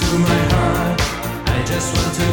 into my heart. I just want to.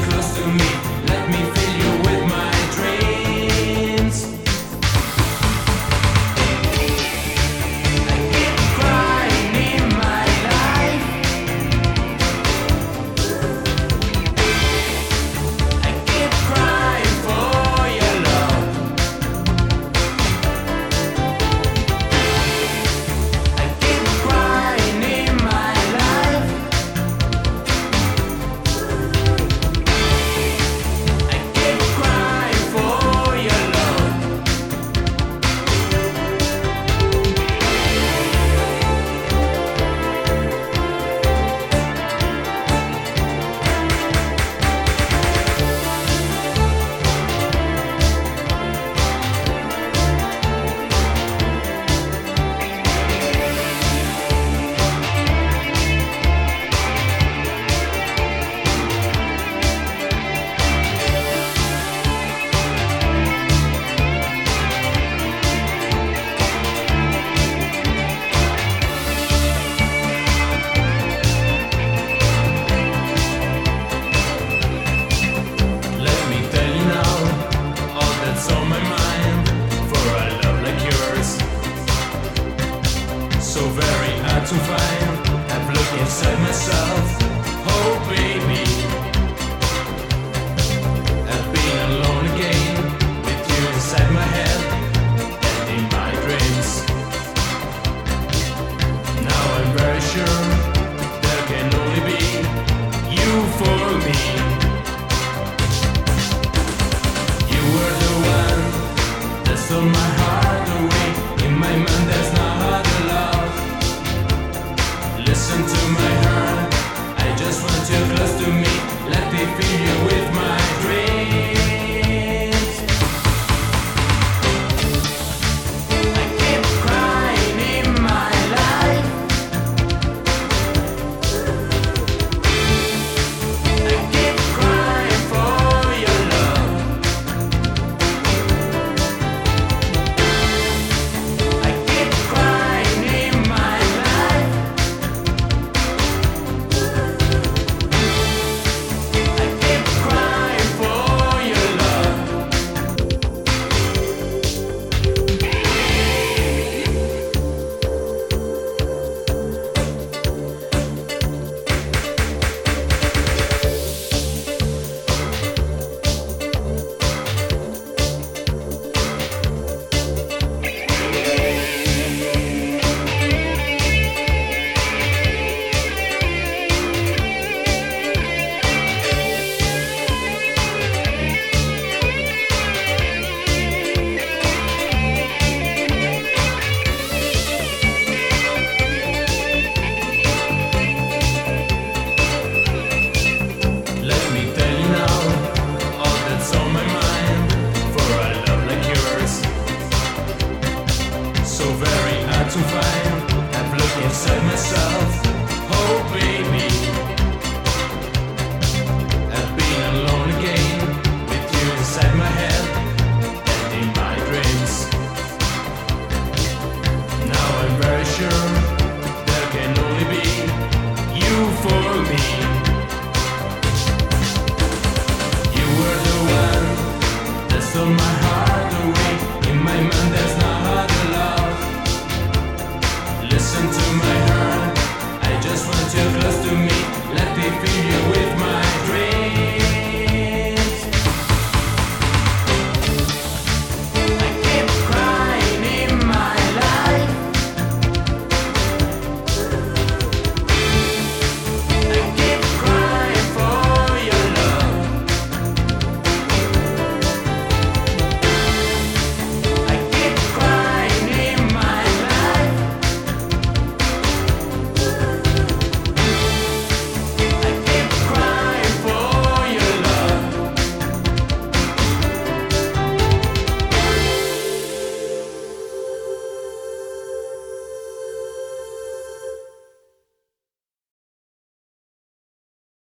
pressure